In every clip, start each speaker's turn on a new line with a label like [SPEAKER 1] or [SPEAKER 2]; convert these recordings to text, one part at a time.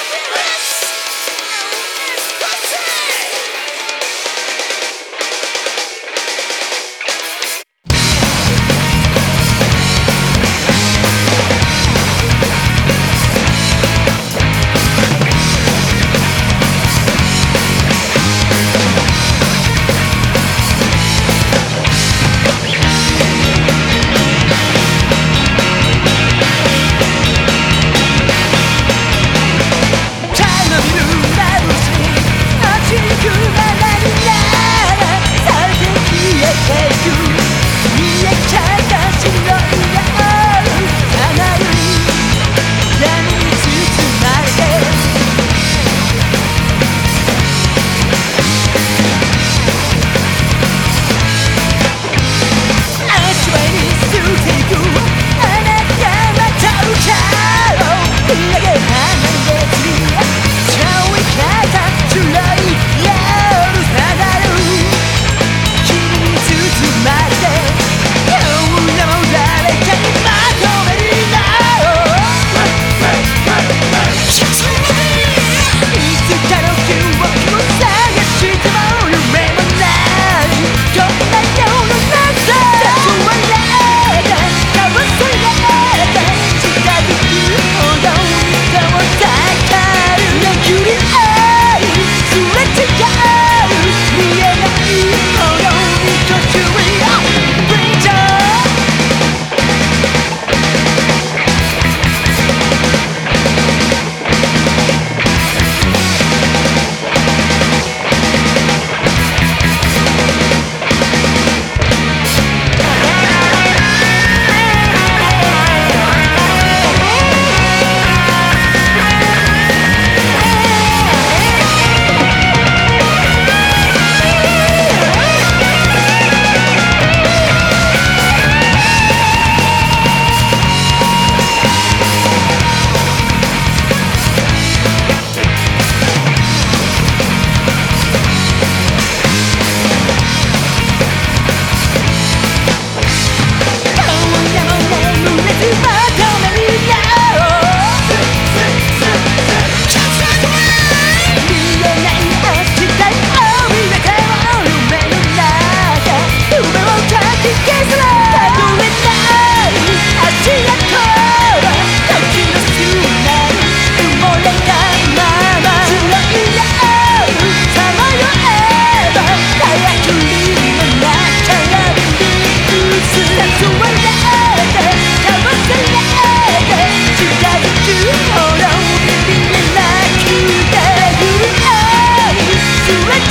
[SPEAKER 1] Rex.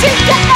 [SPEAKER 1] to get